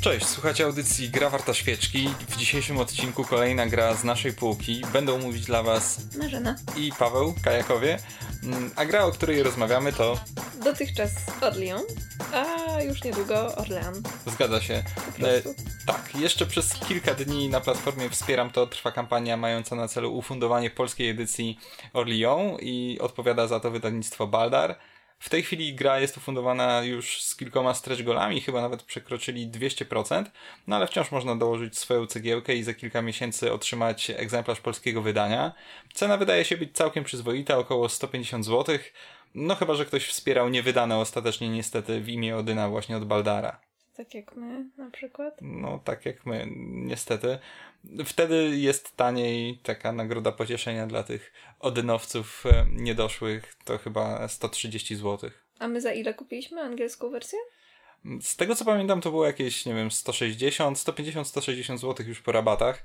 Cześć, słuchacie audycji Gra Warta Świeczki. W dzisiejszym odcinku kolejna gra z naszej półki. Będą mówić dla Was Marzena i Paweł Kajakowie. Mm, a gra, o której rozmawiamy to... Dotychczas Orlean, a już niedługo Orlean. Zgadza się. E, tak, jeszcze przez kilka dni na platformie Wspieram to trwa kampania mająca na celu ufundowanie polskiej edycji Orlean i odpowiada za to wydawnictwo Baldar. W tej chwili gra jest ufundowana już z kilkoma stretch golami, chyba nawet przekroczyli 200%, no ale wciąż można dołożyć swoją cegiełkę i za kilka miesięcy otrzymać egzemplarz polskiego wydania. Cena wydaje się być całkiem przyzwoita, około 150 zł. No chyba, że ktoś wspierał niewydane ostatecznie niestety w imię Odyna właśnie od Baldara. Tak jak my na przykład? No tak jak my, niestety. Wtedy jest taniej taka nagroda pocieszenia dla tych odynowców e, niedoszłych, to chyba 130 zł. A my za ile kupiliśmy angielską wersję? Z tego co pamiętam, to było jakieś, nie wiem, 160, 150, 160 zł już po rabatach.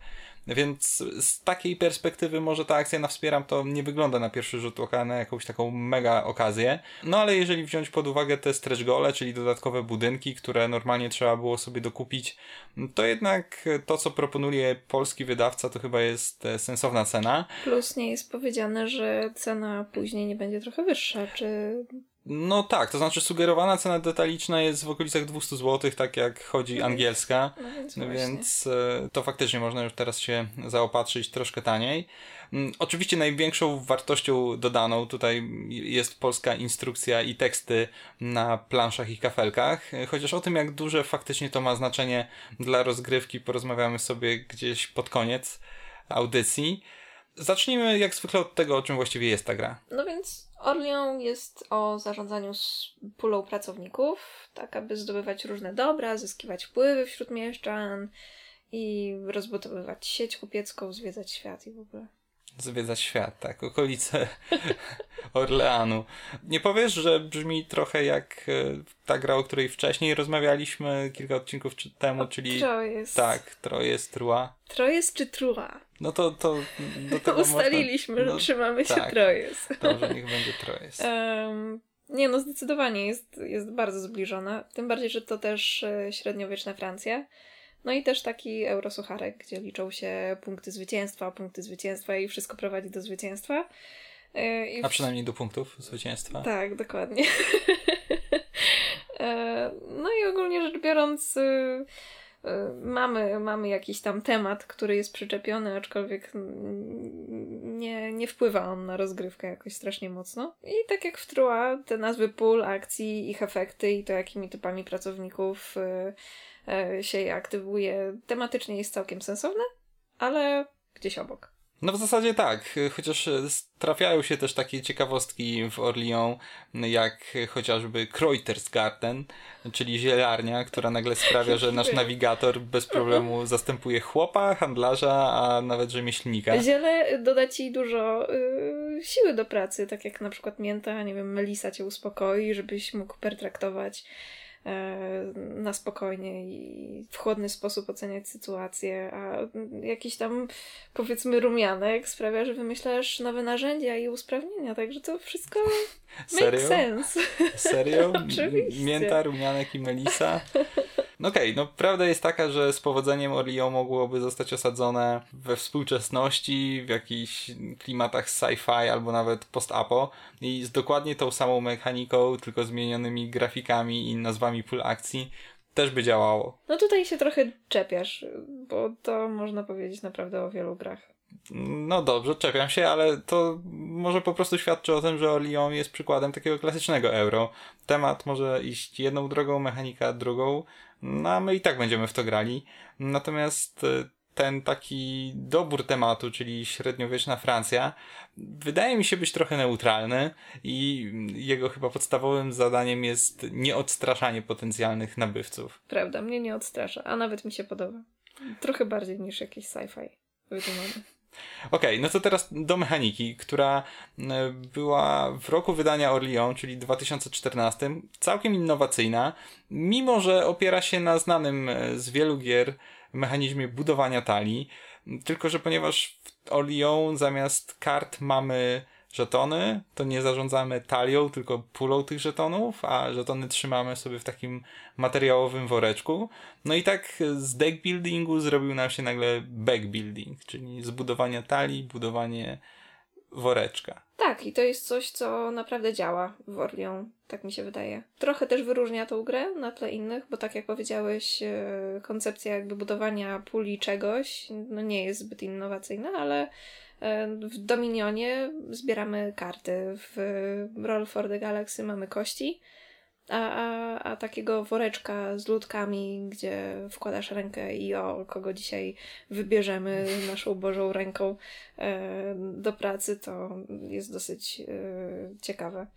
Więc z takiej perspektywy może ta akcja na Wspieram to nie wygląda na pierwszy rzut oka na jakąś taką mega okazję. No ale jeżeli wziąć pod uwagę te stretch gole, czyli dodatkowe budynki, które normalnie trzeba było sobie dokupić, to jednak to, co proponuje polski wydawca, to chyba jest e, sensowna cena. Plus nie jest powiedziane, że cena później nie będzie trochę wyższa, czy no tak, to znaczy sugerowana cena detaliczna jest w okolicach 200 zł, tak jak chodzi mhm. angielska, no więc, no więc e, to faktycznie można już teraz się zaopatrzyć troszkę taniej. Mm, oczywiście największą wartością dodaną tutaj jest polska instrukcja i teksty na planszach i kafelkach, chociaż o tym jak duże faktycznie to ma znaczenie dla rozgrywki porozmawiamy sobie gdzieś pod koniec audycji. Zacznijmy jak zwykle od tego, o czym właściwie jest ta gra. No więc Orlean jest o zarządzaniu pulą pracowników, tak aby zdobywać różne dobra, zyskiwać wpływy wśród mieszczan i rozbudowywać sieć kupiecką, zwiedzać świat i w ogóle zwiedzać świat, tak, okolice Orleanu. Nie powiesz, że brzmi trochę jak e, ta gra, o której wcześniej rozmawialiśmy kilka odcinków temu, o, czyli... Trojes. Tak, Trojes, Trua. Trojes czy Trua? No to, to do tego Ustaliliśmy, można... że no, trzymamy się tak. Trojes. Dobrze, niech będzie Trojes. Um, nie, no zdecydowanie jest, jest bardzo zbliżona. Tym bardziej, że to też e, średniowieczna Francja. No i też taki eurosucharek, gdzie liczą się punkty zwycięstwa, punkty zwycięstwa i wszystko prowadzi do zwycięstwa. E, I A przynajmniej do punktów zwycięstwa. Tak, dokładnie. E, no i ogólnie rzecz biorąc, y, y, mamy, mamy jakiś tam temat, który jest przyczepiony, aczkolwiek nie, nie wpływa on na rozgrywkę jakoś strasznie mocno. I tak jak w Trua, te nazwy pól, akcji, ich efekty i to jakimi typami pracowników y, się je aktywuje, tematycznie jest całkiem sensowne, ale gdzieś obok. No w zasadzie tak, chociaż trafiają się też takie ciekawostki w Orleans, jak chociażby Kreutersgarten, czyli zielarnia, która nagle sprawia, że nasz nawigator bez problemu zastępuje chłopa, handlarza, a nawet rzemieślnika. Ziele doda ci dużo y, siły do pracy, tak jak na przykład mięta, nie wiem, melisa cię uspokoi, żebyś mógł pertraktować E, na spokojnie i w chłodny sposób oceniać sytuację, a jakiś tam powiedzmy rumianek sprawia, że wymyślasz nowe narzędzia i usprawnienia, także to wszystko Serio? make sense. Serio? Oczywiście. Mięta, rumianek i melisa? No okej, okay, no prawda jest taka, że z powodzeniem Orleo mogłoby zostać osadzone we współczesności, w jakichś klimatach sci-fi albo nawet post-apo i z dokładnie tą samą mechaniką, tylko zmienionymi grafikami i nazwami pól akcji też by działało. No tutaj się trochę czepiasz, bo to można powiedzieć naprawdę o wielu grach. No dobrze, czepiam się, ale to może po prostu świadczy o tym, że Orlean jest przykładem takiego klasycznego euro. Temat może iść jedną drogą, mechanika drugą, no a my i tak będziemy w to grali. Natomiast e, ten taki dobór tematu, czyli średniowieczna Francja, wydaje mi się być trochę neutralny i jego chyba podstawowym zadaniem jest nieodstraszanie potencjalnych nabywców. Prawda, mnie nie odstrasza, a nawet mi się podoba. Trochę bardziej niż jakiś sci-fi wydumany. Okej, okay, no to teraz do mechaniki, która e, była w roku wydania Orleans, czyli 2014, całkiem innowacyjna, mimo że opiera się na znanym e, z wielu gier mechanizmie budowania talii, tylko że ponieważ w Orleans zamiast kart mamy żetony, to nie zarządzamy talią, tylko pulą tych żetonów, a żetony trzymamy sobie w takim materiałowym woreczku. No i tak z deck buildingu zrobił nam się nagle back building, czyli zbudowanie talii, budowanie woreczka. Tak, i to jest coś, co naprawdę działa w Orlion, tak mi się wydaje. Trochę też wyróżnia tą grę na tle innych, bo tak jak powiedziałeś, e, koncepcja jakby budowania puli czegoś no nie jest zbyt innowacyjna, ale w Dominionie zbieramy karty, w Roll for the Galaxy mamy kości, a, a, a takiego woreczka z ludkami, gdzie wkładasz rękę i o, kogo dzisiaj wybierzemy naszą Bożą ręką e, do pracy, to jest dosyć e, ciekawe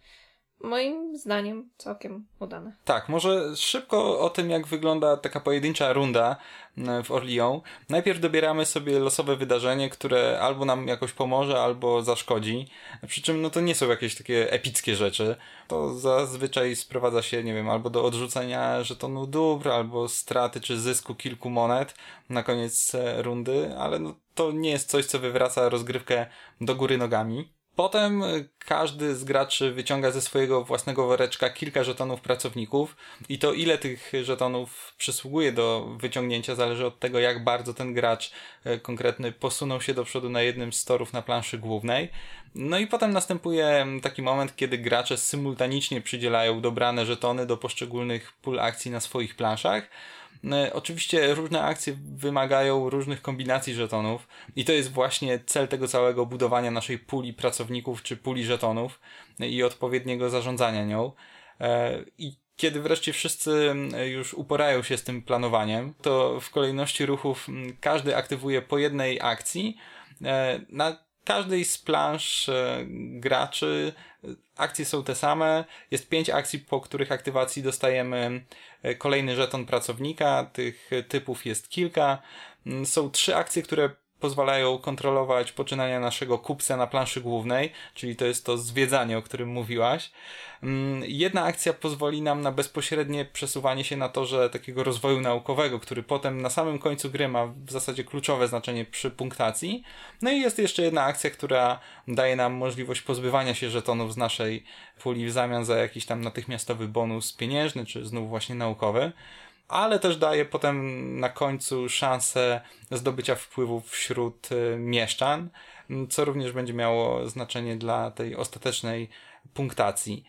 moim zdaniem całkiem udane. Tak, może szybko o tym, jak wygląda taka pojedyncza runda e, w Orleans. Najpierw dobieramy sobie losowe wydarzenie, które albo nam jakoś pomoże, albo zaszkodzi. Przy czym no to nie są jakieś takie epickie rzeczy. To zazwyczaj sprowadza się, nie wiem, albo do odrzucenia żetonu dóbr, albo straty czy zysku kilku monet na koniec e, rundy, ale no, to nie jest coś, co wywraca rozgrywkę do góry nogami. Potem każdy z graczy wyciąga ze swojego własnego woreczka kilka żetonów pracowników i to ile tych żetonów przysługuje do wyciągnięcia zależy od tego, jak bardzo ten gracz e, konkretny posunął się do przodu na jednym z torów na planszy głównej. No i potem następuje taki moment, kiedy gracze symultanicznie przydzielają dobrane żetony do poszczególnych pól akcji na swoich planszach. E, oczywiście różne akcje wymagają różnych kombinacji żetonów i to jest właśnie cel tego całego budowania naszej puli pracowników czy puli żetonów i odpowiedniego zarządzania nią. E, I kiedy wreszcie wszyscy już uporają się z tym planowaniem, to w kolejności ruchów każdy aktywuje po jednej akcji. E, na każdej z plansz graczy akcje są te same. Jest pięć akcji, po których aktywacji dostajemy e, kolejny żeton pracownika. Tych typów jest kilka. Mm, są trzy akcje, które pozwalają kontrolować poczynania naszego kupca na planszy głównej, czyli to jest to zwiedzanie, o którym mówiłaś. Mm, jedna akcja pozwoli nam na bezpośrednie przesuwanie się na torze takiego rozwoju naukowego, który potem na samym końcu gry ma w zasadzie kluczowe znaczenie przy punktacji. No i jest jeszcze jedna akcja, która daje nam możliwość pozbywania się żetonów z naszej puli w zamian za jakiś tam natychmiastowy bonus pieniężny, czy znów właśnie naukowy ale też daje potem na końcu szansę zdobycia wpływów wśród y, mieszczan, co również będzie miało znaczenie dla tej ostatecznej punktacji.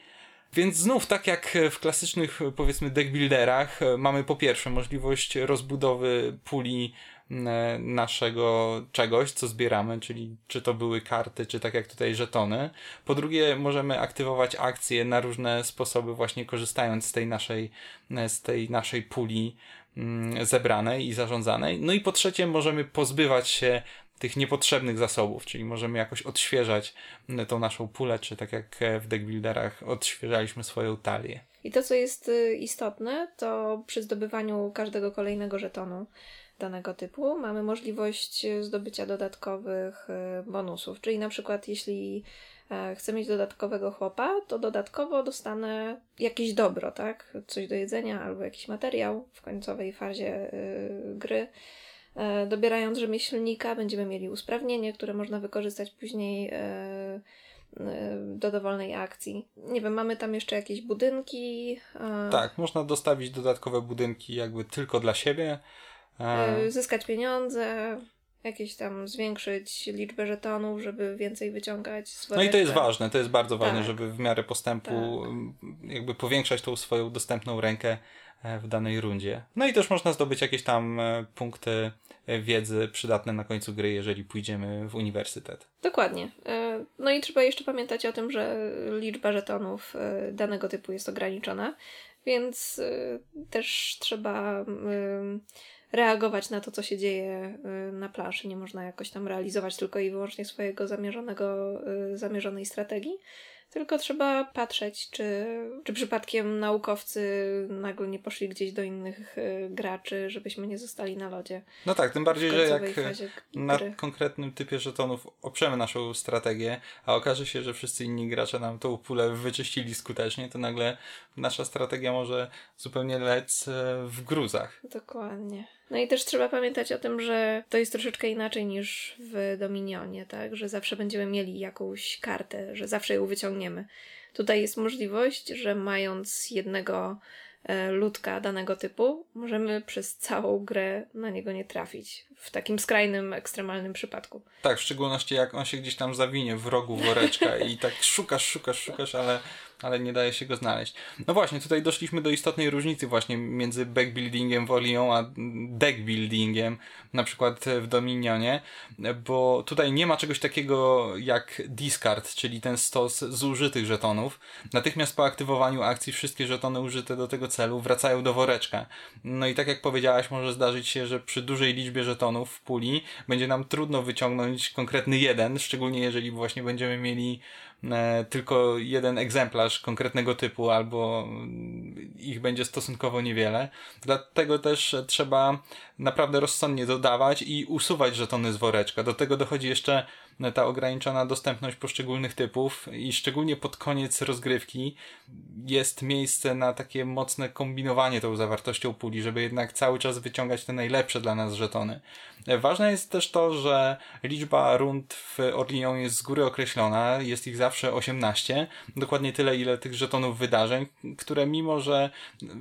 Więc znów, tak jak w klasycznych, powiedzmy, deckbuilderach, mamy po pierwsze możliwość rozbudowy puli naszego czegoś, co zbieramy, czyli czy to były karty, czy tak jak tutaj żetony. Po drugie, możemy aktywować akcje na różne sposoby, właśnie korzystając z tej naszej, e, z tej naszej puli mm, zebranej i zarządzanej. No i po trzecie, możemy pozbywać się tych niepotrzebnych zasobów, czyli możemy jakoś odświeżać mm, tą naszą pulę, czy tak jak w deckbuilderach odświeżaliśmy swoją talię. I to, co jest y, istotne, to przy zdobywaniu każdego kolejnego żetonu danego typu, mamy możliwość zdobycia dodatkowych e, bonusów. Czyli na przykład, jeśli e, chcę mieć dodatkowego chłopa, to dodatkowo dostanę jakieś dobro, tak? Coś do jedzenia albo jakiś materiał w końcowej fazie e, gry. Dobierając rzemieślnika, będziemy mieli usprawnienie, które można wykorzystać później do dowolnej akcji. Nie wiem, mamy tam jeszcze jakieś budynki. Tak, można dostawić dodatkowe budynki jakby tylko dla siebie. E, zyskać pieniądze, jakieś tam zwiększyć liczbę żetonów, żeby więcej wyciągać z No i to jest ważne, to jest bardzo ważne, tak. żeby w miarę postępu tak. jakby powiększać tą swoją dostępną rękę e, w danej rundzie. No i też można zdobyć jakieś tam e, punkty wiedzy przydatne na końcu gry, jeżeli pójdziemy w uniwersytet. Dokładnie. No i trzeba jeszcze pamiętać o tym, że liczba żetonów danego typu jest ograniczona, więc też trzeba reagować na to, co się dzieje y, na plaży. Nie można jakoś tam realizować tylko i wyłącznie swojego zamierzonego, y, zamierzonej strategii, tylko trzeba patrzeć, czy, czy przypadkiem naukowcy nagle nie poszli gdzieś do innych y, graczy, żebyśmy nie zostali na lodzie. No tak, tym bardziej, że jak na konkretnym typie żetonów oprzemy naszą strategię, a okaże się, że wszyscy inni gracze nam tą pulę wyczyścili skutecznie, to nagle nasza strategia może zupełnie lec w gruzach. Dokładnie. No i też trzeba pamiętać o tym, że to jest troszeczkę inaczej niż w Dominionie, tak? Że zawsze będziemy mieli jakąś kartę, że zawsze ją wyciągniemy. Tutaj jest możliwość, że mając jednego E, ludka danego typu, możemy przez całą grę na niego nie trafić. W takim skrajnym, ekstremalnym przypadku. Tak, w szczególności jak on się gdzieś tam zawinie w rogu woreczka i tak szukasz, szukasz, szukasz, ale ale nie daje się go znaleźć. No właśnie, tutaj doszliśmy do istotnej różnicy właśnie między backbuildingiem w Olion a deckbuildingiem, na przykład w Dominionie, bo tutaj nie ma czegoś takiego jak discard, czyli ten stos zużytych żetonów. Natychmiast po aktywowaniu akcji wszystkie żetony użyte do tego celu wracają do woreczka. No i tak jak powiedziałaś, może zdarzyć się, że przy dużej liczbie żetonów w puli będzie nam trudno wyciągnąć konkretny jeden, szczególnie jeżeli właśnie będziemy mieli tylko jeden egzemplarz konkretnego typu, albo ich będzie stosunkowo niewiele. Dlatego też trzeba naprawdę rozsądnie dodawać i usuwać żetony z woreczka. Do tego dochodzi jeszcze ta ograniczona dostępność poszczególnych typów i szczególnie pod koniec rozgrywki jest miejsce na takie mocne kombinowanie tą zawartością puli, żeby jednak cały czas wyciągać te najlepsze dla nas żetony. Ważne jest też to, że liczba rund w Orlion jest z góry określona, jest ich zawsze 18, dokładnie tyle ile tych żetonów wydarzeń, które mimo, że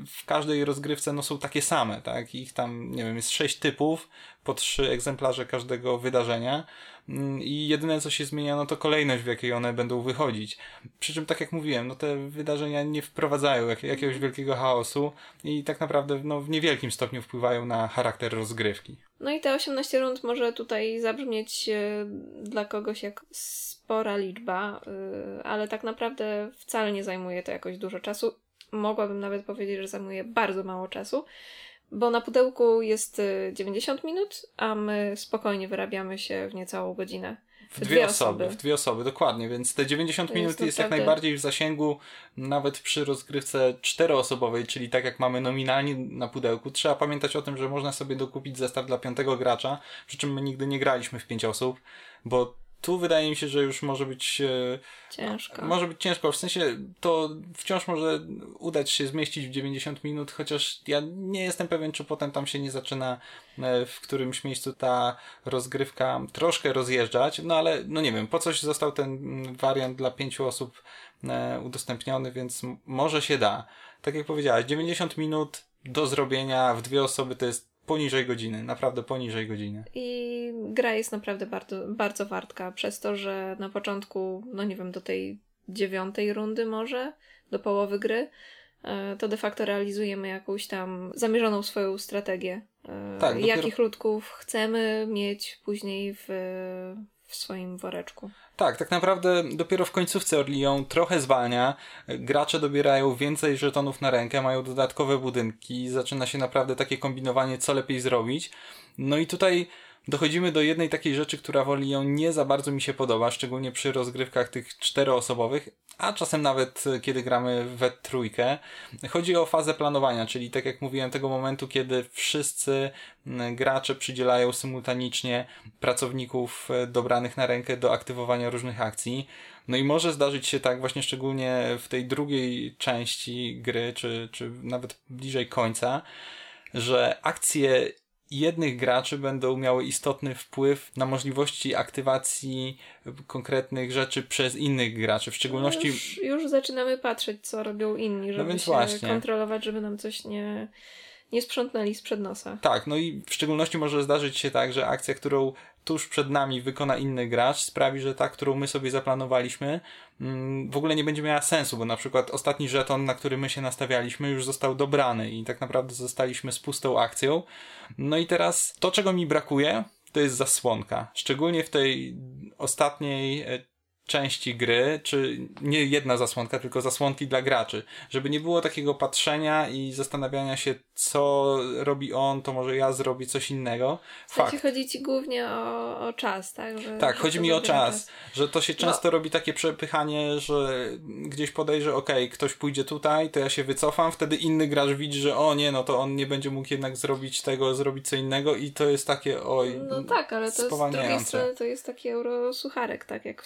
w każdej rozgrywce no, są takie same, tak, ich tam, nie wiem, jest 6 typów, po trzy egzemplarze każdego wydarzenia i jedyne co się zmienia no to kolejność w jakiej one będą wychodzić. Przy czym tak jak mówiłem, no te wydarzenia nie wprowadzają jak, jakiegoś wielkiego chaosu i tak naprawdę no, w niewielkim stopniu wpływają na charakter rozgrywki. No i te 18 rund może tutaj zabrzmieć e, dla kogoś jak spora liczba, e, ale tak naprawdę wcale nie zajmuje to jakoś dużo czasu. Mogłabym nawet powiedzieć, że zajmuje bardzo mało czasu. Bo na pudełku jest 90 y, minut, a my spokojnie wyrabiamy się w niecałą godzinę. W dwie, dwie osoby, osoby, w dwie osoby, dokładnie, więc te 90 to minut jest, jest jak najbardziej w zasięgu, nawet przy rozgrywce czteroosobowej, czyli tak jak mamy nominalnie na pudełku. Trzeba pamiętać o tym, że można sobie dokupić zestaw dla piątego gracza, przy czym my nigdy nie graliśmy w pięć osób, bo tu wydaje mi się, że już może być e, ciężko. Może być ciężko, w sensie to wciąż może udać się zmieścić w 90 minut, chociaż ja nie jestem pewien, czy potem tam się nie zaczyna e, w którymś miejscu ta rozgrywka troszkę rozjeżdżać, no ale no nie wiem, po coś został ten wariant dla pięciu osób e, udostępniony, więc może się da. Tak jak powiedziałaś, 90 minut do zrobienia w dwie osoby to jest poniżej godziny, naprawdę poniżej godziny. I gra jest naprawdę bardzo, bardzo wartka, przez to, że na początku, no nie wiem, do tej dziewiątej rundy może, do połowy gry, e, to de facto realizujemy jakąś tam zamierzoną swoją strategię. E, tak, dopiero... Jakich ludków chcemy mieć później w, w swoim woreczku. Tak, tak naprawdę dopiero w końcówce Orlion trochę zwalnia. Gracze dobierają więcej żetonów na rękę, mają dodatkowe budynki, zaczyna się naprawdę takie kombinowanie, co lepiej zrobić. No i tutaj dochodzimy do jednej takiej rzeczy, która w Orlion nie za bardzo mi się podoba, szczególnie przy rozgrywkach tych czteroosobowych, a czasem nawet e, kiedy gramy we trójkę. Chodzi o fazę planowania, czyli tak jak mówiłem, tego momentu, kiedy wszyscy gracze przydzielają symultanicznie pracowników e, dobranych na rękę do aktywowania różnych akcji. No i może zdarzyć się tak właśnie szczególnie w tej drugiej części gry, czy, czy nawet bliżej końca, że akcje jednych graczy będą miały istotny wpływ na możliwości aktywacji konkretnych rzeczy przez innych graczy, w szczególności... No już, już, zaczynamy patrzeć, co robią inni, żeby no się właśnie. kontrolować, żeby nam coś nie nie sprzątnęli sprzed nosa. Tak, no i w szczególności może zdarzyć się tak, że akcja, którą tuż przed nami wykona inny gracz, sprawi, że ta, którą my sobie zaplanowaliśmy, mm, w ogóle nie będzie miała sensu, bo na przykład ostatni żeton, na który my się nastawialiśmy, już został dobrany i tak naprawdę zostaliśmy z pustą akcją. No i teraz to, czego mi brakuje, to jest zasłonka. Szczególnie w tej ostatniej e, części gry, czy nie jedna zasłonka, tylko zasłonki dla graczy, żeby nie było takiego patrzenia i zastanawiania się, co robi on, to może ja zrobię coś innego. W sensie chodzi ci głównie o, o czas, tak? Że, tak, chodzi mi o czas, czas, że to się no. często no. robi takie przepychanie, że gdzieś podejrzę, ok, ktoś pójdzie tutaj, to ja się wycofam, wtedy inny gracz widzi, że o nie, no to on nie będzie mógł jednak zrobić tego, zrobić co innego i to jest takie, oj, No tak, ale to jest, to jest taki eurosucharek, tak jak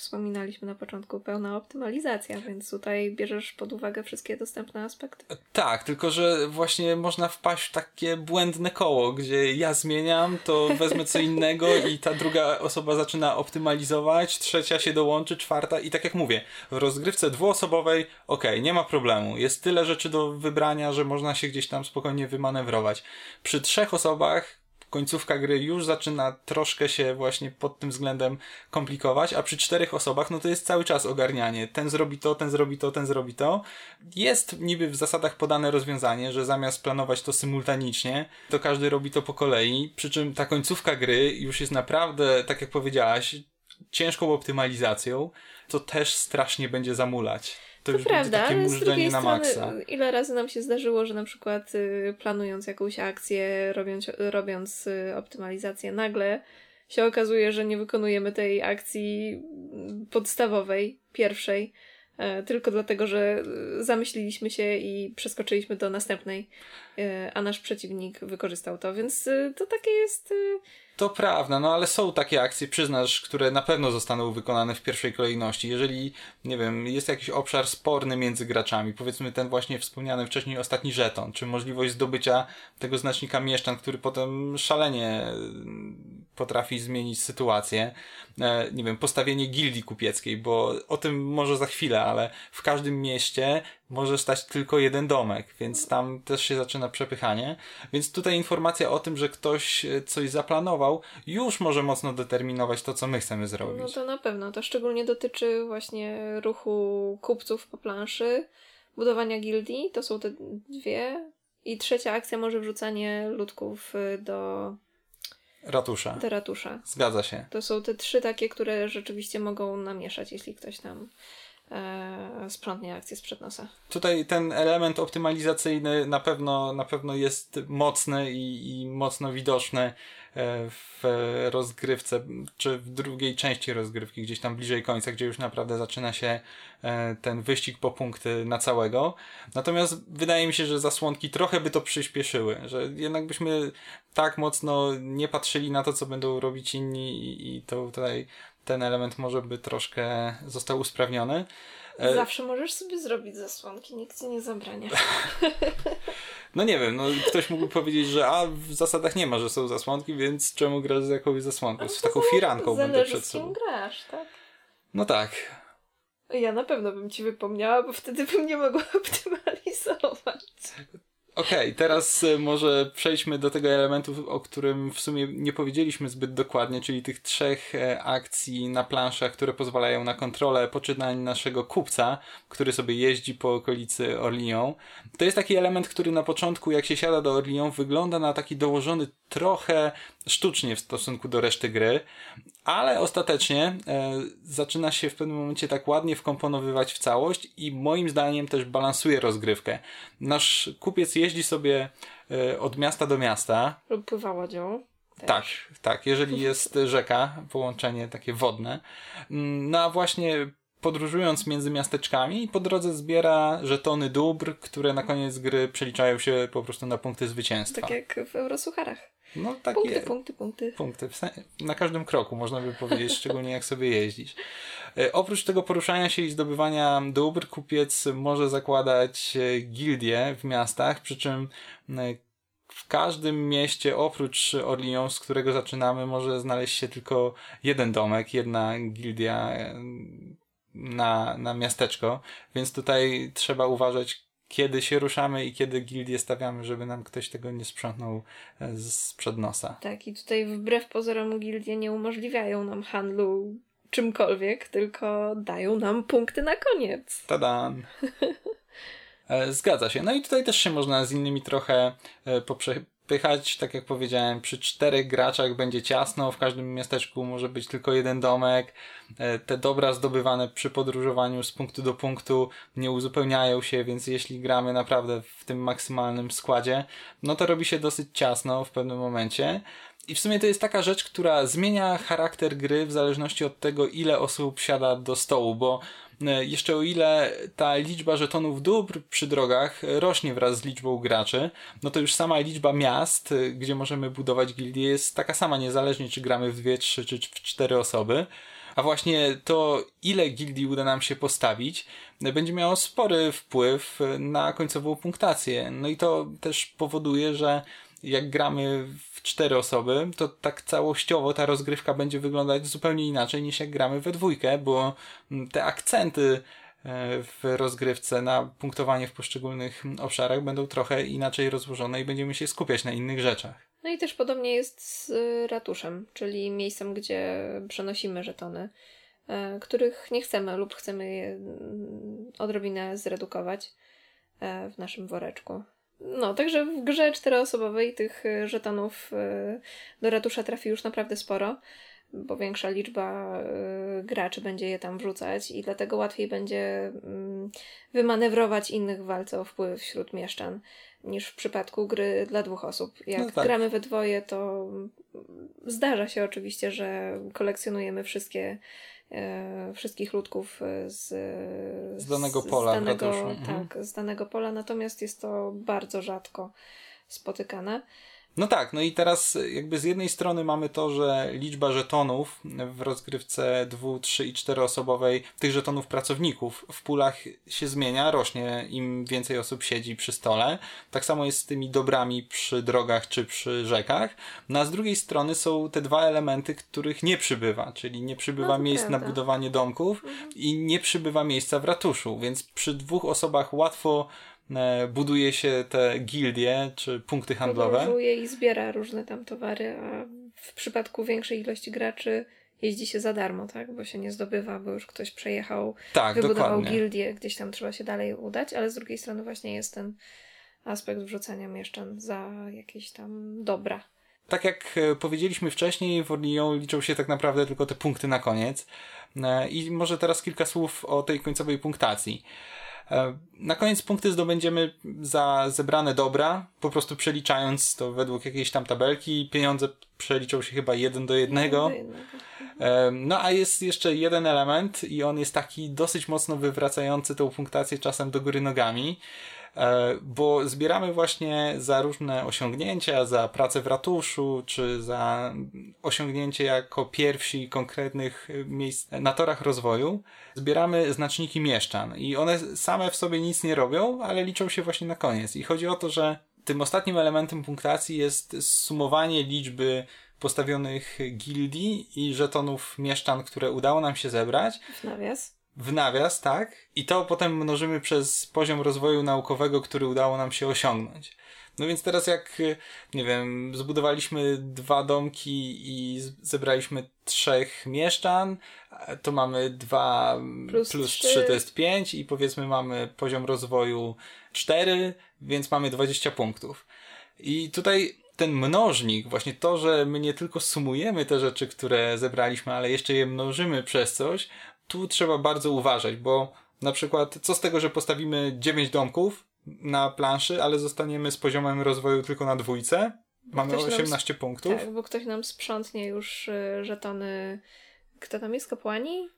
wspominaliśmy na początku, pełna optymalizacja, więc tutaj bierzesz pod uwagę wszystkie dostępne aspekty. Tak, tylko że właśnie można wpaść w takie błędne koło, gdzie ja zmieniam, to wezmę co innego i ta druga osoba zaczyna optymalizować, trzecia się dołączy, czwarta i tak jak mówię, w rozgrywce dwuosobowej, okay, nie ma problemu, jest tyle rzeczy do wybrania, że można się gdzieś tam spokojnie wymanewrować. Przy trzech osobach końcówka gry już zaczyna troszkę się właśnie pod tym względem komplikować, a przy czterech osobach, no to jest cały czas ogarnianie. Ten zrobi to, ten zrobi to, ten zrobi to. Jest niby w zasadach podane rozwiązanie, że zamiast planować to symultanicznie, to każdy robi to po kolei, przy czym ta końcówka gry już jest naprawdę, tak jak powiedziałaś, ciężką optymalizacją, to też strasznie będzie zamulać. To, to już prawda, ale z drugiej na strony, maksa. ile razy nam się zdarzyło, że na przykład y, planując jakąś akcję, robiąc, robiąc y, optymalizację, nagle się okazuje, że nie wykonujemy tej akcji podstawowej, pierwszej, y, tylko dlatego, że zamyśliliśmy się i przeskoczyliśmy do następnej, y, a nasz przeciwnik wykorzystał to, więc y, to takie jest y, to prawda, no ale są takie akcje, przyznasz, które na pewno zostaną wykonane w pierwszej kolejności. Jeżeli, nie wiem, jest jakiś obszar sporny między graczami, powiedzmy ten właśnie wspomniany wcześniej ostatni żeton, czy możliwość zdobycia tego znacznika mieszczan, który potem szalenie potrafi zmienić sytuację. E, nie wiem, postawienie gildii kupieckiej, bo o tym może za chwilę, ale w każdym mieście może stać tylko jeden domek, więc tam też się zaczyna przepychanie. Więc tutaj informacja o tym, że ktoś e, coś zaplanował, już może mocno determinować to, co my chcemy zrobić. No to na pewno. To szczególnie dotyczy właśnie ruchu kupców po planszy, budowania gildii, to są te dwie. I trzecia akcja może wrzucanie ludków y, do Ratusza. Do ratusza. Zgadza się. To są te trzy takie, które rzeczywiście mogą namieszać, jeśli ktoś tam e, sprzątnie akcję sprzed nosa. Tutaj ten element optymalizacyjny na pewno, na pewno jest mocny i, i mocno widoczny E, w rozgrywce, czy w drugiej części rozgrywki, gdzieś tam bliżej końca, gdzie już naprawdę zaczyna się e, ten wyścig po punkty na całego. Natomiast wydaje mi się, że zasłonki trochę by to przyspieszyły, że jednak byśmy tak mocno nie patrzyli na to, co będą robić inni i to tutaj ten element może by troszkę został usprawniony. E, Zawsze możesz sobie zrobić zasłonki, nikt ci nie zabrania. No nie wiem, no ktoś mógłby powiedzieć, że a w zasadach nie ma, że są zasłonki, więc czemu grasz z jakąś zasłonką? Z taką firanką będę przed sobą. grasz, tak? No tak. Ja na pewno bym ci wypomniała, bo wtedy bym nie mogła optymalizować. Okej, okay, teraz e, może przejdźmy do tego elementu, o którym w sumie nie powiedzieliśmy zbyt dokładnie, czyli tych trzech e, akcji na planszach, które pozwalają na kontrolę poczynań naszego kupca, który sobie jeździ po okolicy Orlyon. To jest taki element, który na początku, jak się siada do Orlyon, wygląda na taki dołożony trochę sztucznie w stosunku do reszty gry, ale ostatecznie e, zaczyna się w pewnym momencie tak ładnie wkomponowywać w całość i moim zdaniem też balansuje rozgrywkę. Nasz kupiec jeździ sobie e, od miasta do miasta. Lub pływa łodzią. Też. Tak, tak. Jeżeli jest rzeka, połączenie takie wodne. Mm, no a właśnie podróżując między miasteczkami po drodze zbiera żetony dóbr, które na koniec gry przeliczają się po prostu na punkty zwycięstwa. Tak jak w Eurosucharach. No, takie punkty, punkty, punkty. Punkty. Na każdym kroku, można by powiedzieć, szczególnie jak sobie jeździć. E, oprócz tego poruszania się i zdobywania dóbr, kupiec może zakładać e, gildie w miastach, przy czym e, w każdym mieście oprócz Orleans, z którego zaczynamy, może znaleźć się tylko jeden domek, jedna gildia na, na miasteczko, więc tutaj trzeba uważać, kiedy się ruszamy i kiedy gildię stawiamy, żeby nam ktoś tego nie sprzątnął e, z przed nosa. Tak, i tutaj wbrew pozorom gildie nie umożliwiają nam handlu czymkolwiek, tylko dają nam punkty na koniec. Tadan! E, zgadza się. No i tutaj też się można z innymi trochę e, poprze pychać, tak jak powiedziałem, przy czterech graczach będzie ciasno, w każdym miasteczku może być tylko jeden domek. E, te dobra zdobywane przy podróżowaniu z punktu do punktu nie uzupełniają się, więc jeśli gramy naprawdę w tym maksymalnym składzie, no to robi się dosyć ciasno w pewnym momencie. I w sumie to jest taka rzecz, która zmienia charakter gry w zależności od tego, ile osób siada do stołu, bo E, jeszcze o ile ta liczba żetonów dóbr przy drogach rośnie wraz z liczbą graczy, no to już sama liczba miast, e, gdzie możemy budować gildie jest taka sama, niezależnie czy gramy w dwie, trzy czy w cztery osoby. A właśnie to, ile gildii uda nam się postawić, będzie miało spory wpływ na końcową punktację. No i to też powoduje, że jak gramy w cztery osoby, to tak całościowo ta rozgrywka będzie wyglądać zupełnie inaczej niż jak gramy we dwójkę, bo te akcenty e, w rozgrywce na punktowanie w poszczególnych obszarach będą trochę inaczej rozłożone i będziemy się skupiać na innych rzeczach. No i też podobnie jest z y, ratuszem, czyli miejscem, gdzie przenosimy żetony, e, których nie chcemy lub chcemy je mm, odrobinę zredukować e, w naszym woreczku. No, także w grze czteroosobowej tych y, żetonów y, do ratusza trafi już naprawdę sporo, bo większa liczba y, graczy będzie je tam wrzucać i dlatego łatwiej będzie mm, wymanewrować innych w walce o wpływ wśród mieszczan niż w przypadku gry dla dwóch osób. Jak no tak. gramy we dwoje, to zdarza się oczywiście, że kolekcjonujemy wszystkie wszystkich ludków e, z, z danego pola. Z danego, mhm. tak, z danego pola, natomiast jest to bardzo rzadko spotykane. No tak, no i teraz jakby z jednej strony mamy to, że liczba żetonów w rozgrywce dwu, trzy i czteroosobowej, tych żetonów pracowników w pulach się zmienia, rośnie im więcej osób siedzi przy stole. Tak samo jest z tymi dobrami przy drogach czy przy rzekach. No a z drugiej strony są te dwa elementy, których nie przybywa, czyli nie przybywa no miejsc prawda. na budowanie domków mhm. i nie przybywa miejsca w ratuszu, więc przy dwóch osobach łatwo buduje się te gildie czy punkty handlowe. Podróżuje i zbiera różne tam towary, a w przypadku większej ilości graczy jeździ się za darmo, tak? Bo się nie zdobywa, bo już ktoś przejechał, tak, wybudował dokładnie. gildię, gdzieś tam trzeba się dalej udać, ale z drugiej strony właśnie jest ten aspekt wrzucania mieszczan za jakieś tam dobra. Tak jak e, powiedzieliśmy wcześniej, w Orleans liczą się tak naprawdę tylko te punkty na koniec. E, I może teraz kilka słów o tej końcowej punktacji. E, na koniec punkty zdobędziemy za zebrane dobra, po prostu przeliczając to według jakiejś tam tabelki. Pieniądze przeliczą się chyba jeden do jednego. E, no a jest jeszcze jeden element i on jest taki dosyć mocno wywracający tą punktację czasem do góry nogami. E, bo zbieramy właśnie za różne osiągnięcia, za pracę w ratuszu, czy za osiągnięcie jako pierwsi konkretnych miejsc na torach rozwoju. Zbieramy znaczniki mieszczan i one same w sobie nic nie robią, ale liczą się właśnie na koniec. I chodzi o to, że tym ostatnim elementem punktacji jest sumowanie liczby postawionych gildii i żetonów mieszczan, które udało nam się zebrać. W nawias w nawias, tak? I to potem mnożymy przez poziom rozwoju naukowego, który udało nam się osiągnąć. No więc teraz jak, nie wiem, zbudowaliśmy dwa domki i zebraliśmy trzech mieszczan, to mamy dwa plus, plus trzy. trzy to jest pięć i powiedzmy mamy poziom rozwoju cztery, więc mamy dwadzieścia punktów. I tutaj ten mnożnik, właśnie to, że my nie tylko sumujemy te rzeczy, które zebraliśmy, ale jeszcze je mnożymy przez coś, tu trzeba bardzo uważać, bo na przykład co z tego, że postawimy 9 domków na planszy, ale zostaniemy z poziomem rozwoju tylko na dwójce? Mamy 18 punktów. Tak, bo ktoś nam sprzątnie już y, żetony. Kto tam jest? Kapłani?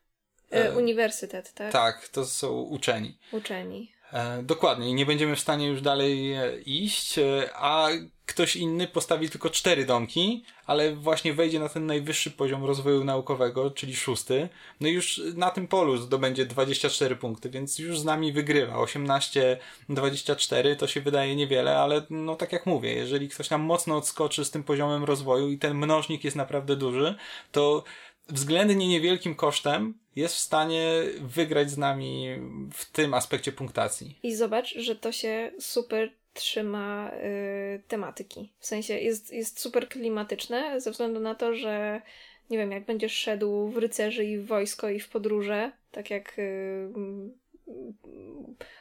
E, e, uniwersytet, tak? Tak, to są uczeni. Uczeni. E, dokładnie, i nie będziemy w stanie już dalej e, iść, e, a ktoś inny postawi tylko cztery domki, ale właśnie wejdzie na ten najwyższy poziom rozwoju naukowego, czyli szósty, no i już na tym polu zdobędzie 24 punkty, więc już z nami wygrywa. 18-24 to się wydaje niewiele, ale no tak jak mówię, jeżeli ktoś nam mocno odskoczy z tym poziomem rozwoju i ten mnożnik jest naprawdę duży, to względnie niewielkim kosztem jest w stanie wygrać z nami w tym aspekcie punktacji. I zobacz, że to się super trzyma y, tematyki. W sensie jest, jest super klimatyczne ze względu na to, że nie wiem, jak będziesz szedł w rycerzy i w wojsko i w podróże, tak jak y,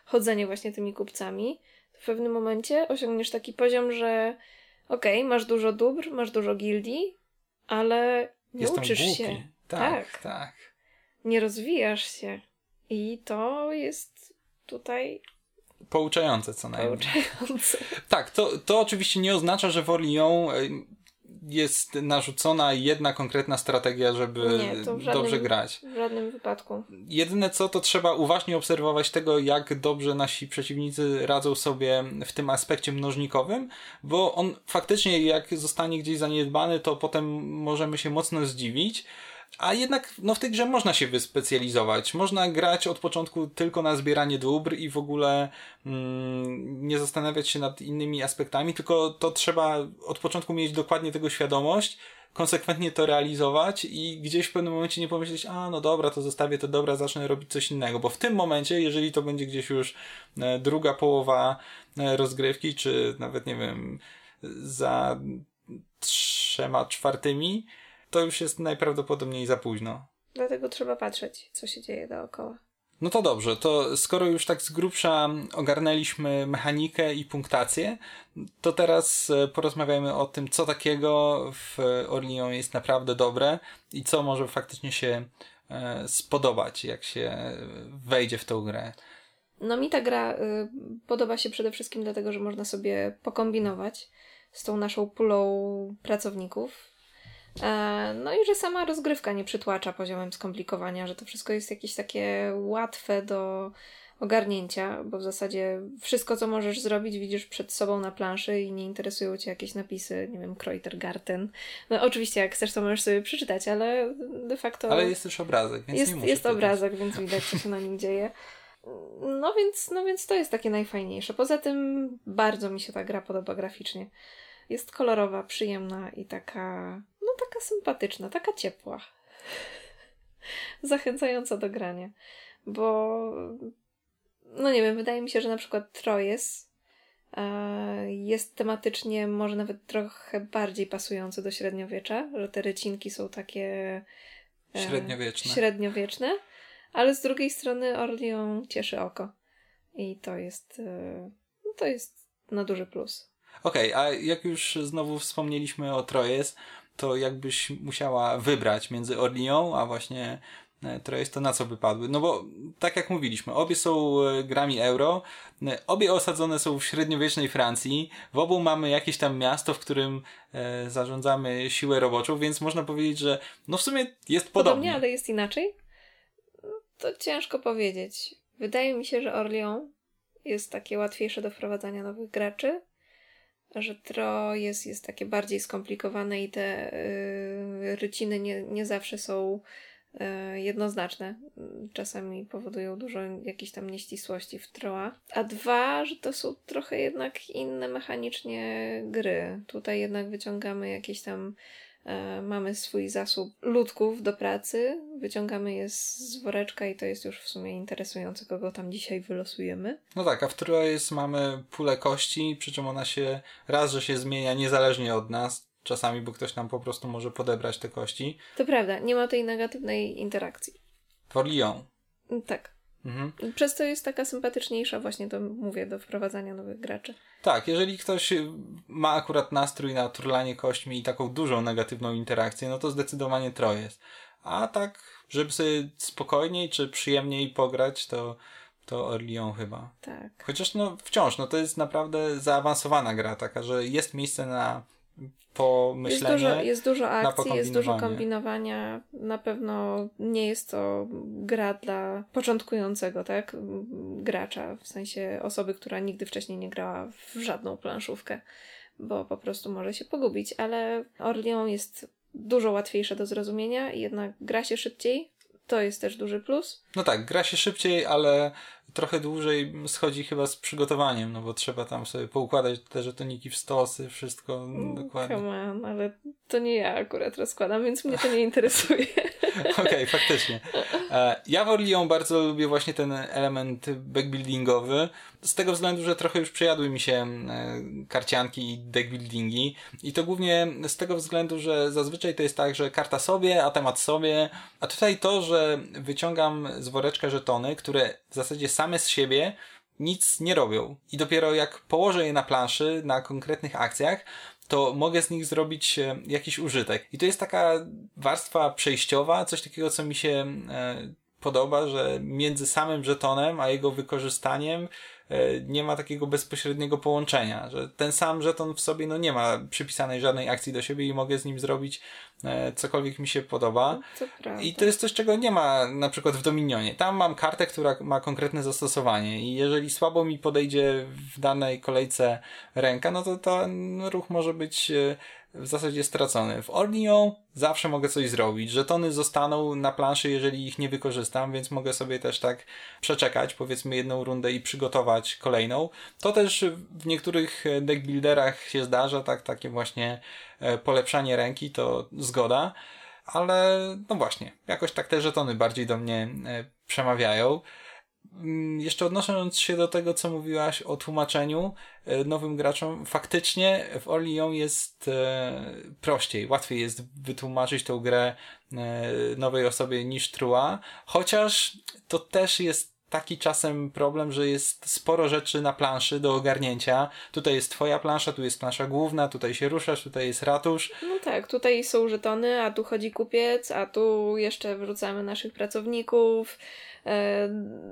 chodzenie właśnie tymi kupcami, w pewnym momencie osiągniesz taki poziom, że okej, okay, masz dużo dóbr, masz dużo gildii, ale nie Jestem uczysz głupi. się. Tak, tak, tak. Nie rozwijasz się. I to jest tutaj pouczające co najmniej. Pouczające. Tak, to, to oczywiście nie oznacza, że w Orleans e, jest narzucona jedna konkretna strategia, żeby nie, żadnym, dobrze grać. W żadnym wypadku. Jedyne co, to trzeba uważnie obserwować tego, jak dobrze nasi przeciwnicy radzą sobie w tym aspekcie mnożnikowym, bo on faktycznie jak zostanie gdzieś zaniedbany, to potem możemy się mocno zdziwić, A jednak no, w tej grze można się wyspecjalizować. Można grać od początku tylko na zbieranie dóbr i w ogóle mm, nie zastanawiać się nad innymi aspektami, tylko to trzeba od początku mieć dokładnie tego świadomość, konsekwentnie to realizować i gdzieś w pewnym momencie nie pomyśleć, a no dobra, to zostawię to dobra, zacznę robić coś innego, bo w tym momencie, jeżeli to będzie gdzieś już e, druga połowa e, rozgrywki, czy nawet nie wiem, za trzema czwartymi, to już jest najprawdopodobniej za późno. Dlatego trzeba patrzeć, co się dzieje dookoła. No to dobrze, to skoro już tak z grubsza ogarnęliśmy mechanikę i punktację, to teraz e, porozmawiajmy o tym, co takiego w Orleans jest naprawdę dobre i co może faktycznie się e, spodobać, jak się wejdzie w tą grę. No mi ta gra y, podoba się przede wszystkim dlatego, że można sobie pokombinować z tą naszą pulą pracowników E, no i że sama rozgrywka nie przytłacza poziomem skomplikowania, że to wszystko jest jakieś takie łatwe do ogarnięcia, bo w zasadzie wszystko, co możesz zrobić, widzisz przed sobą na planszy i nie interesują cię jakieś napisy, nie wiem, Kreutergarten. No oczywiście, jak chcesz, to możesz sobie przeczytać, ale de facto... Ale jest też obrazek, więc jest, nie Jest obrazek, więc widać, co się na nim dzieje. No więc, no więc to jest takie najfajniejsze. Poza tym bardzo mi się ta gra podoba graficznie. Jest kolorowa, przyjemna i taka taka sympatyczna, taka ciepła. Zachęcająca do grania. Bo no nie wiem, wydaje mi się, że na przykład Trojes e, jest tematycznie może nawet trochę bardziej pasujący do średniowiecza, że te rycinki są takie e, średniowieczne. średniowieczne, ale z drugiej strony Orlean cieszy oko. I to jest e, to jest na duży plus. Okej, okay, a jak już znowu wspomnieliśmy o Trojes, to jakbyś musiała wybrać między Orlią, a właśnie e, Troyes, to na co by padły? No bo, tak jak mówiliśmy, obie są e, grami euro, e, obie osadzone są w średniowiecznej Francji, w obu mamy jakieś tam miasto, w którym zarządzamy siłę roboczą, więc można powiedzieć, że no w sumie jest podobnie. Podobnie, ale jest inaczej? To ciężko powiedzieć. Wydaje mi się, że Orleans jest takie łatwiejsze do wprowadzania nowych graczy, że tro jest, jest takie bardziej skomplikowane i te y, ryciny nie, nie zawsze są y, jednoznaczne. Czasami powodują dużo jakichś tam nieścisłości w troa. A dwa, że to są trochę jednak inne mechanicznie gry. Tutaj jednak wyciągamy jakieś tam mamy swój zasób ludków do pracy, wyciągamy je z woreczka i to jest już w sumie interesujące, kogo tam dzisiaj wylosujemy. No tak, a w jest mamy pulę kości, przy czym ona się raz, że się zmienia niezależnie od nas, czasami, bo ktoś nam po prostu może podebrać te kości. To prawda, nie ma tej negatywnej interakcji. For Lyon. Tak. Mhm. Przez to jest taka sympatyczniejsza właśnie, to mówię, do wprowadzania nowych graczy. Tak, jeżeli ktoś ma akurat nastrój na turlanie kośćmi i taką dużą negatywną interakcję, no to zdecydowanie Troje jest. A tak, żeby sobie spokojniej czy przyjemniej pograć, to to Orlean chyba. Tak. Chociaż no wciąż, no to jest naprawdę zaawansowana gra taka, że jest miejsce na pomyślenie. Jest dużo, jest dużo akcji, jest dużo kombinowania. Na pewno nie jest to gra dla początkującego, tak? Gracza, w sensie osoby, która nigdy wcześniej nie grała w żadną planszówkę, bo po prostu może się pogubić, ale Orlean jest dużo łatwiejsze do zrozumienia i jednak gra się szybciej, to jest też duży plus. No tak, gra się szybciej, ale trochę dłużej schodzi chyba z przygotowaniem, no bo trzeba tam sobie poukładać te żetoniki w stosy, wszystko mm, dokładnie. Come on, ale to nie ja akurat rozkładam, więc mnie to nie interesuje. Okej, okay, faktycznie. E, ja w Orlean bardzo lubię właśnie ten element backbuildingowy, z tego względu, że trochę już przejadły mi się e, karcianki i deckbuildingi i to głównie z tego względu, że zazwyczaj to jest tak, że karta sobie, a temat sobie, a tutaj to, że wyciągam z woreczka żetony, które w zasadzie same z siebie nic nie robią. I dopiero jak położę je na planszy, na konkretnych akcjach, to mogę z nich zrobić e, jakiś użytek. I to jest taka warstwa przejściowa, coś takiego, co mi się e, podoba, że między samym żetonem a jego wykorzystaniem nie ma takiego bezpośredniego połączenia, że ten sam żeton w sobie no nie ma przypisanej żadnej akcji do siebie i mogę z nim zrobić e, cokolwiek mi się podoba. No, I to jest coś, czego nie ma na przykład w Dominionie. Tam mam kartę, która ma konkretne zastosowanie i jeżeli słabo mi podejdzie w danej kolejce ręka, no to ten ruch może być e, w zasadzie stracony. W Orleans zawsze mogę coś zrobić. Żetony zostaną na planszy, jeżeli ich nie wykorzystam, więc mogę sobie też tak przeczekać, powiedzmy jedną rundę i przygotować kolejną. To też w niektórych deckbuilderach się zdarza, tak, takie właśnie e, polepszanie ręki, to zgoda. Ale no właśnie, jakoś tak te żetony bardziej do mnie e, przemawiają. Mm, jeszcze odnosząc się do tego, co mówiłaś o tłumaczeniu e, nowym graczom, faktycznie w Orleans jest e, prościej, łatwiej jest wytłumaczyć tą grę e, nowej osobie niż Trua, chociaż to też jest taki czasem problem, że jest sporo rzeczy na planszy do ogarnięcia. Tutaj jest twoja plansza, tu jest plansza główna, tutaj się ruszasz, tutaj jest ratusz. No tak, tutaj są żetony, a tu chodzi kupiec, a tu jeszcze wrzucamy naszych pracowników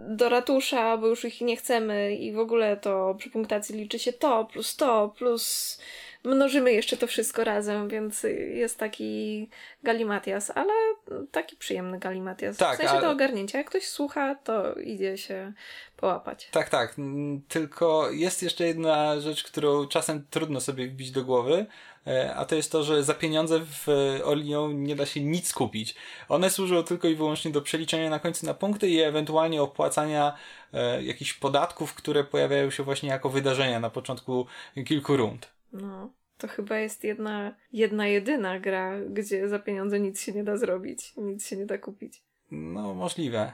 do ratusza, bo już ich nie chcemy i w ogóle to przy punktacji liczy się to, plus to, plus mnożymy jeszcze to wszystko razem, więc jest taki galimatias, ale taki przyjemny galimatias. Tak, w sensie ale... do ogarnięcia. Jak ktoś słucha, to idzie się połapać. Tak, tak. Tylko jest jeszcze jedna rzecz, którą czasem trudno sobie wbić do głowy, e, a to jest to, że za pieniądze w Orleans nie da się nic kupić. One służą tylko i wyłącznie do przeliczenia na końcu na punkty i ewentualnie opłacania e, jakichś podatków, które pojawiają się właśnie jako wydarzenia na początku kilku rund. No. To chyba jest jedna, jedna jedyna gra, gdzie za pieniądze nic się nie da zrobić, nic się nie da kupić. No, możliwe.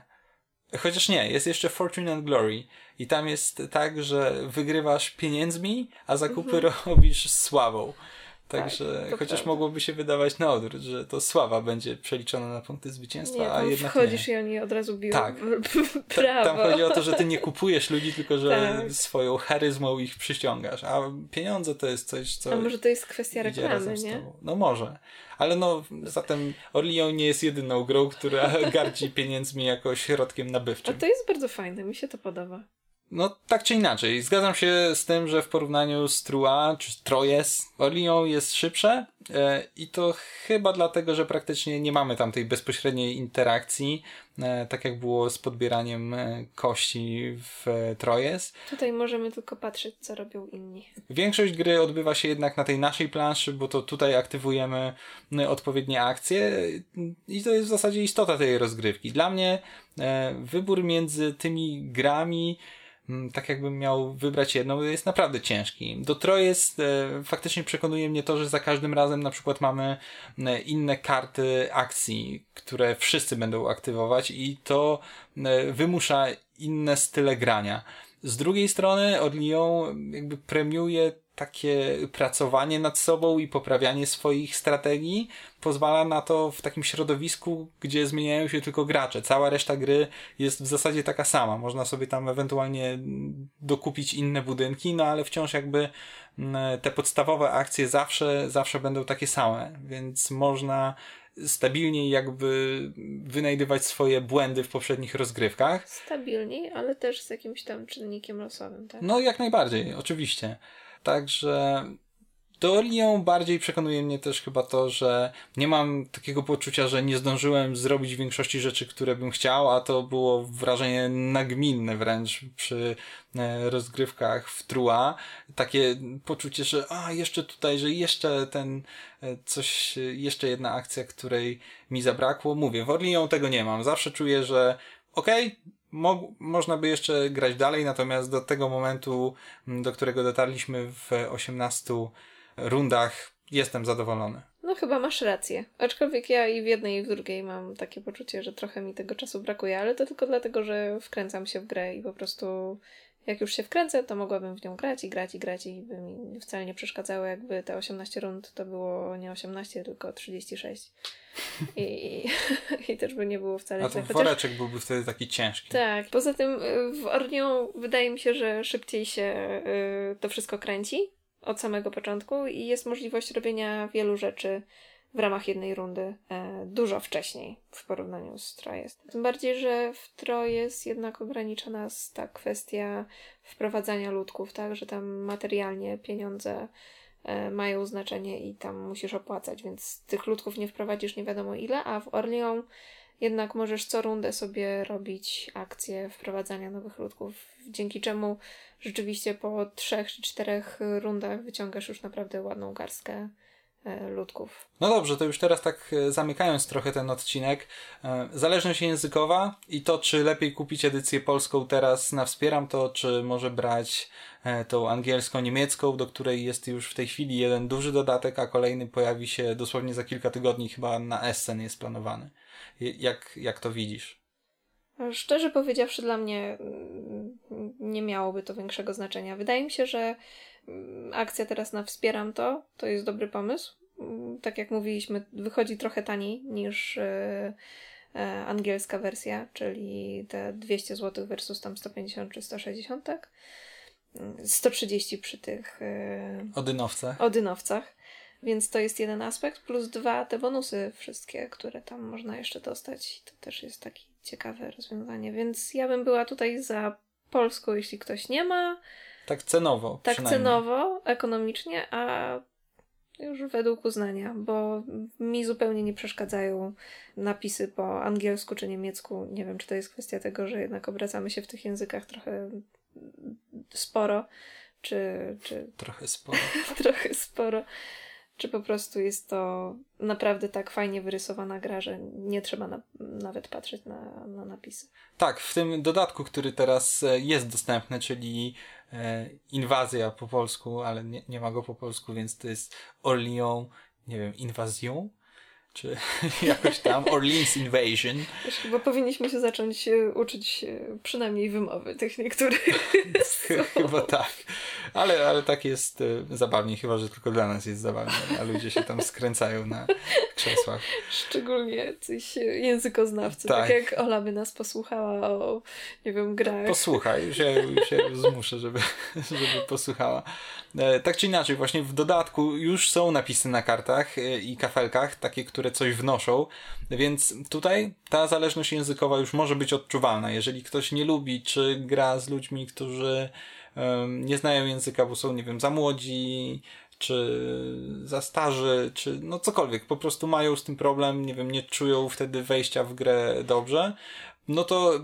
Chociaż nie, jest jeszcze Fortune and Glory. I tam jest tak, że wygrywasz pieniędzmi, a zakupy mhm. robisz sławą. Także tak, chociaż prawda. mogłoby się wydawać na odwrót, że to sława będzie przeliczona na punkty zwycięstwa, nie, a jednak wchodzisz nie. i oni od razu biją tak. prawo. Tam chodzi o to, że ty nie kupujesz ludzi, tylko że tak. swoją charyzmą ich przyciągasz, a pieniądze to jest coś, co... A może to jest kwestia reklamy, nie? No może. Ale no, zatem Orleans nie jest jedyną grą, która gardzi pieniędzmi jako środkiem nabywczym. A to jest bardzo fajne, mi się to podoba. No, tak czy inaczej. Zgadzam się z tym, że w porównaniu z Trua czy Trojes, Orleans jest szybsze e, i to chyba dlatego, że praktycznie nie mamy tam tej bezpośredniej interakcji, e, tak jak było z podbieraniem e, kości w Trojes. Tutaj możemy tylko patrzeć, co robią inni. Większość gry odbywa się jednak na tej naszej planszy, bo to tutaj aktywujemy odpowiednie akcje i to jest w zasadzie istota tej rozgrywki. Dla mnie wybór między tymi grami tak jakbym miał wybrać jedną, jest naprawdę ciężki. Do Troy jest, e, faktycznie przekonuje mnie to, że za każdym razem na przykład mamy e, inne karty akcji, które wszyscy będą aktywować i to e, wymusza inne style grania. Z drugiej strony od Lyon jakby premiuje takie pracowanie nad sobą i poprawianie swoich strategii pozwala na to w takim środowisku, gdzie zmieniają się tylko gracze. Cała reszta gry jest w zasadzie taka sama. Można sobie tam ewentualnie dokupić inne budynki, no ale wciąż jakby mm, te podstawowe akcje zawsze, zawsze będą takie same, więc można stabilniej jakby wynajdywać swoje błędy w poprzednich rozgrywkach. Stabilniej, ale też z jakimś tam czynnikiem losowym, tak? No jak najbardziej, oczywiście. Także Orleans bardziej przekonuje mnie też chyba to, że nie mam takiego poczucia, że nie zdążyłem zrobić większości rzeczy, które bym chciał, a to było wrażenie nagminne wręcz przy e, rozgrywkach w Trua. Takie poczucie, że a, jeszcze tutaj, że jeszcze ten e, coś, jeszcze jedna akcja, której mi zabrakło. Mówię, w Orleans tego nie mam. Zawsze czuję, że okej, okay, Mo można by jeszcze grać dalej, natomiast do tego momentu, do którego dotarliśmy w 18 rundach, jestem zadowolony. No chyba masz rację. Aczkolwiek ja i w jednej i w drugiej mam takie poczucie, że trochę mi tego czasu brakuje, ale to tylko dlatego, że wkręcam się w grę i po prostu jak już się wkręcę, to mogłabym w nią grać i grać i grać i by mi wcale nie przeszkadzało, jakby te 18 rund to było nie 18, tylko 36. I, i, i też by nie było wcale A ten woreczek byłby wtedy taki ciężki. Tak. Poza tym y, w Ornią wydaje mi się, że szybciej się y, to wszystko kręci od samego początku i jest możliwość robienia wielu rzeczy w ramach jednej rundy e, dużo wcześniej w porównaniu z Trojes. Tym bardziej, że w Trojes jednak ogranicza nas ta kwestia wprowadzania ludków, tak, że tam materialnie pieniądze e, mają znaczenie i tam musisz opłacać, więc tych ludków nie wprowadzisz nie wiadomo ile, a w Orleans jednak możesz co rundę sobie robić akcje wprowadzania nowych ludków, dzięki czemu rzeczywiście po trzech czy czterech rundach wyciągasz już naprawdę ładną garstkę ludków. No dobrze, to już teraz tak e, zamykając trochę ten odcinek. E, zależność językowa i to, czy lepiej kupić edycję polską teraz na Wspieram to, czy może brać tą angielsko-niemiecką, do której jest już w tej chwili jeden duży dodatek, a kolejny pojawi się dosłownie za kilka tygodni, chyba na Essen jest planowany. Jak, jak to widzisz? Szczerze powiedziawszy, dla mnie mm, nie miałoby to większego znaczenia. Wydaje mi się, że akcja teraz na Wspieram to, to jest dobry pomysł. Mm, tak jak mówiliśmy, wychodzi trochę taniej niż e, e, angielska wersja, czyli te 200 zł versus tam 150 czy 160, tak? 130 przy tych e, odynowcach. odynowcach. Więc to jest jeden aspekt, plus dwa te bonusy wszystkie, które tam można jeszcze dostać. To też jest takie ciekawe rozwiązanie. Więc ja bym była tutaj za Polską, jeśli ktoś nie ma. Tak cenowo. Tak cenowo, ekonomicznie, a już według uznania, bo mi zupełnie nie przeszkadzają napisy po angielsku czy niemiecku. Nie wiem, czy to jest kwestia tego, że jednak obracamy się w tych językach trochę sporo, czy. czy... Trochę sporo. trochę sporo czy po prostu jest to naprawdę tak fajnie wyrysowana gra, że nie trzeba na, nawet patrzeć na, na napisy. Tak, w tym dodatku, który teraz e, jest dostępny, czyli e, Inwazja po polsku, ale nie, nie ma go po polsku, więc to jest Orleans, nie wiem, Inwazją? Czy jakoś tam, Orleans Invasion. Wiesz, chyba powinniśmy się zacząć uczyć przynajmniej wymowy tych niektórych. chyba tak. Ale, ale tak jest e, zabawnie, chyba że tylko dla nas jest zabawnie, a ludzie się tam skręcają na krzesłach. Szczególnie coś językoznawcy, tak. tak jak Ola by nas posłuchała o, nie wiem, grach. Posłuchaj, już ja, już ja zmuszę, żeby, żeby posłuchała. E, tak czy inaczej, właśnie w dodatku już są napisy na kartach e, i kafelkach, takie, które coś wnoszą, więc tutaj ta zależność językowa już może być odczuwalna. Jeżeli ktoś nie lubi, czy gra z ludźmi, którzy nie znają języka, bo są, nie wiem, za młodzi, czy za starzy, czy no cokolwiek, po prostu mają z tym problem, nie wiem, nie czują wtedy wejścia w grę dobrze, no to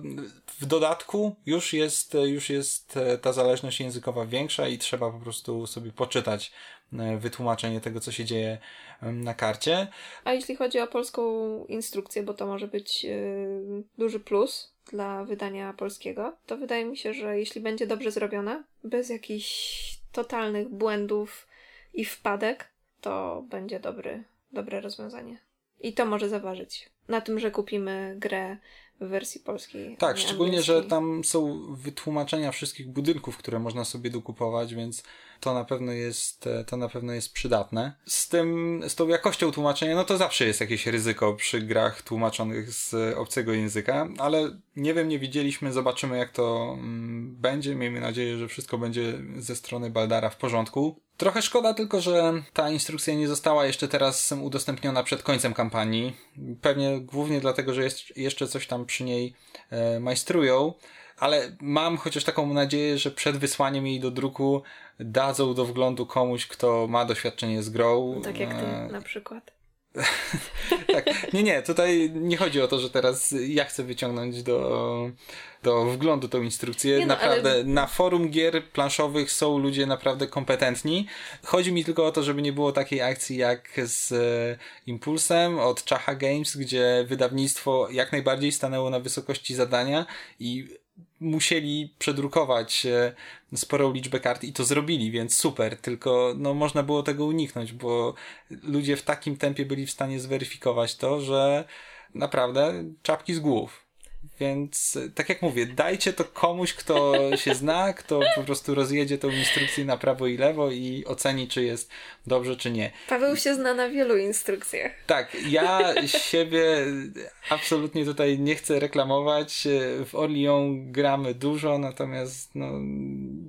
w dodatku już jest, już jest ta zależność językowa większa i trzeba po prostu sobie poczytać e, wytłumaczenie tego, co się dzieje na karcie. A jeśli chodzi o polską instrukcję, bo to może być yy, duży plus dla wydania polskiego, to wydaje mi się, że jeśli będzie dobrze zrobione, bez jakichś totalnych błędów i wpadek, to będzie dobry, dobre rozwiązanie. I to może zaważyć na tym, że kupimy grę w wersji polskiej. Tak, szczególnie, że tam są wytłumaczenia wszystkich budynków, które można sobie dokupować, więc to na pewno jest, e, to na pewno jest przydatne. Z tym, z tą jakością tłumaczenia, no to zawsze jest jakieś ryzyko przy grach tłumaczonych z obcego języka, ale nie wiem, nie widzieliśmy, zobaczymy jak to mm, będzie. Miejmy nadzieję, że wszystko będzie ze strony Baldara w porządku. Trochę szkoda tylko, że ta instrukcja nie została jeszcze teraz udostępniona przed końcem kampanii. Pewnie głównie dlatego, że jest, jeszcze coś tam przy niej e, majstrują ale mam chociaż taką nadzieję, że przed wysłaniem jej do druku dadzą do wglądu komuś, kto ma doświadczenie z grą. Tak jak ty e, na przykład. tak. Nie, nie, tutaj nie chodzi o to, że teraz ja chcę wyciągnąć do, do wglądu tą instrukcję. No, naprawdę ale... na forum gier planszowych są ludzie naprawdę kompetentni. Chodzi mi tylko o to, żeby nie było takiej akcji jak z e, Impulsem od Chaha Games, gdzie wydawnictwo jak najbardziej stanęło na wysokości zadania i musieli przedrukować e, sporą liczbę kart i to zrobili, więc super, tylko no można było tego uniknąć, bo ludzie w takim tempie byli w stanie zweryfikować to, że naprawdę czapki z głów. Więc tak jak mówię, dajcie to komuś, kto się zna, kto po prostu rozjedzie tą instrukcję na prawo i lewo i oceni, czy jest dobrze, czy nie. Paweł się zna na wielu instrukcjach. Tak, ja siebie absolutnie tutaj nie chcę reklamować. W Orlion gramy dużo, natomiast no,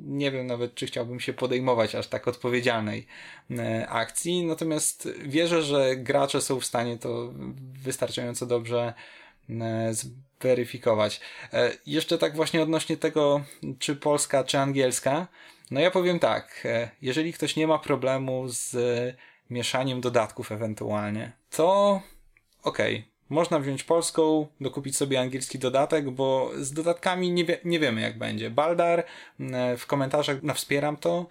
nie wiem nawet, czy chciałbym się podejmować aż tak odpowiedzialnej e, akcji. Natomiast wierzę, że gracze są w stanie to wystarczająco dobrze e, weryfikować. E, jeszcze tak właśnie odnośnie tego, czy polska, czy angielska. No ja powiem tak, e, jeżeli ktoś nie ma problemu z mieszaniem dodatków ewentualnie, to okej. Okay. Można wziąć polską, dokupić sobie angielski dodatek, bo z dodatkami nie, wie, nie wiemy jak będzie. Baldar e, w komentarzach na Wspieram to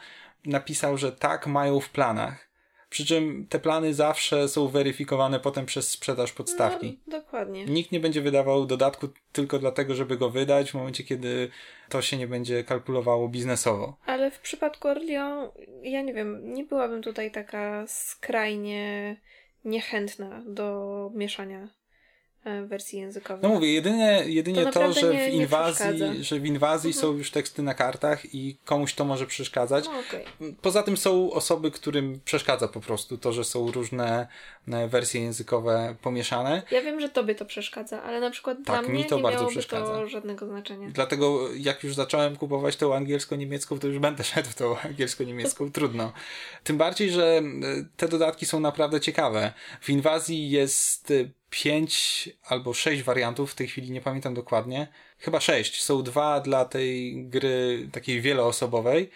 napisał, że tak mają w planach Przy czym te plany zawsze są weryfikowane potem przez sprzedaż podstawki. No, dokładnie. Nikt nie będzie wydawał dodatku tylko dlatego, żeby go wydać w momencie, kiedy to się nie będzie kalkulowało biznesowo. Ale w przypadku Orlean, ja nie wiem, nie byłabym tutaj taka skrajnie niechętna do mieszania wersji językowej. No mówię, jedynie, jedynie to, to że, nie, w inwazji, że w inwazji mhm. są już teksty na kartach i komuś to może przeszkadzać. No, okay. Poza tym są osoby, którym przeszkadza po prostu to, że są różne e, wersje językowe pomieszane. Ja wiem, że tobie to przeszkadza, ale na przykład tak, dla mnie mi to nie bardzo przeszkadza. to żadnego znaczenia. Dlatego jak już zacząłem kupować tą angielsko-niemiecką, to już będę szedł w tą angielsko-niemiecką. Trudno. Tym bardziej, że e, te dodatki są naprawdę ciekawe. W inwazji jest pięć albo sześć wariantów, w tej chwili nie pamiętam dokładnie. Chyba sześć. Są dwa dla tej gry takiej wieloosobowej.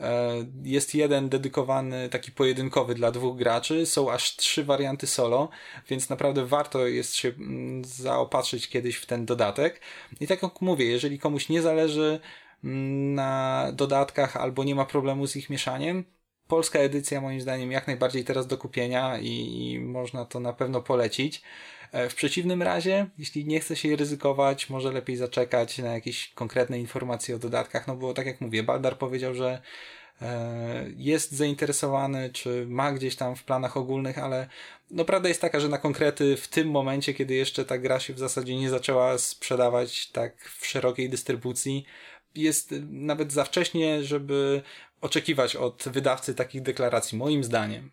E, jest jeden dedykowany, taki pojedynkowy dla dwóch graczy. Są aż trzy warianty solo, więc naprawdę warto jest się mm, zaopatrzyć kiedyś w ten dodatek. I tak jak mówię, jeżeli komuś nie zależy mm, na dodatkach albo nie ma problemu z ich mieszaniem, polska edycja moim zdaniem jak najbardziej teraz do kupienia i, i można to na pewno polecić. E, w przeciwnym razie, jeśli nie chce się ryzykować, może lepiej zaczekać na jakieś konkretne informacje o dodatkach, no bo tak jak mówię, Baldar powiedział, że e, jest zainteresowany, czy ma gdzieś tam w planach ogólnych, ale no prawda jest taka, że na konkrety w tym momencie, kiedy jeszcze ta gra się w zasadzie nie zaczęła sprzedawać tak w szerokiej dystrybucji, jest nawet za wcześnie, żeby oczekiwać od wydawcy takich deklaracji, moim zdaniem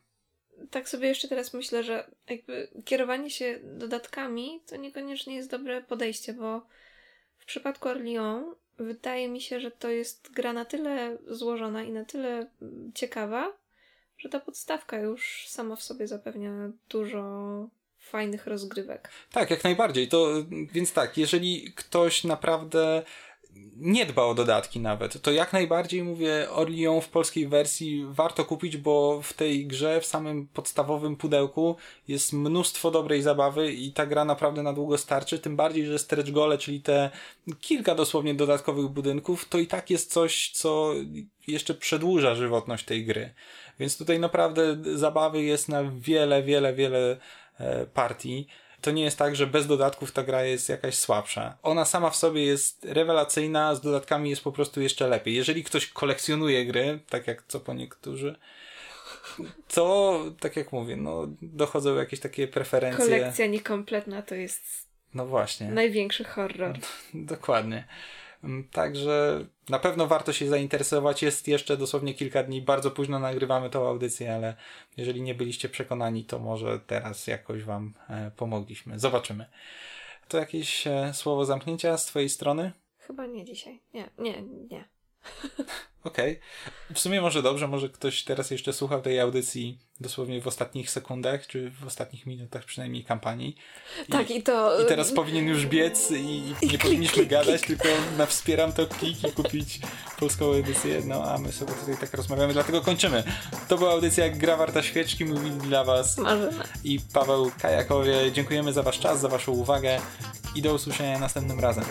tak sobie jeszcze teraz myślę, że jakby kierowanie się dodatkami to niekoniecznie jest dobre podejście, bo w przypadku Orleans wydaje mi się, że to jest gra na tyle złożona i na tyle ciekawa, że ta podstawka już sama w sobie zapewnia dużo fajnych rozgrywek. Tak, jak najbardziej. To więc tak, jeżeli ktoś naprawdę nie dba o dodatki nawet, to jak najbardziej mówię Orlion w polskiej wersji warto kupić, bo w tej grze, w samym podstawowym pudełku jest mnóstwo dobrej zabawy i ta gra naprawdę na długo starczy, tym bardziej, że stretch gole, czyli te kilka dosłownie dodatkowych budynków, to i tak jest coś, co jeszcze przedłuża żywotność tej gry. Więc tutaj naprawdę zabawy jest na wiele, wiele, wiele e, partii to nie jest tak, że bez dodatków ta gra jest jakaś słabsza. Ona sama w sobie jest rewelacyjna, z dodatkami jest po prostu jeszcze lepiej. Jeżeli ktoś kolekcjonuje gry, tak jak co po niektórzy, to tak jak mówię, no dochodzą jakieś takie preferencje. Kolekcja niekompletna to jest no właśnie. Największy horror. Dokładnie. Mm, także na pewno warto się zainteresować. Jest jeszcze dosłownie kilka dni. Bardzo późno nagrywamy tą audycję, ale jeżeli nie byliście przekonani, to może teraz jakoś Wam e, pomogliśmy. Zobaczymy. To jakieś e, słowo zamknięcia z Twojej strony? Chyba nie dzisiaj. Nie, nie, nie. Okej. Okay. W sumie może dobrze, może ktoś teraz jeszcze słuchał tej audycji dosłownie w ostatnich sekundach, czy w ostatnich minutach przynajmniej kampanii. I, tak, i to... I teraz powinien już biec i, i nie powinniśmy gadać, tylko na wspieram to klik i kupić polską edycję, no a my sobie tutaj tak rozmawiamy, dlatego kończymy. To była audycja Gra Warta Świeczki, mówili dla was Marzyna. i Paweł Kajakowie. Dziękujemy za wasz czas, za waszą uwagę i do usłyszenia następnym razem.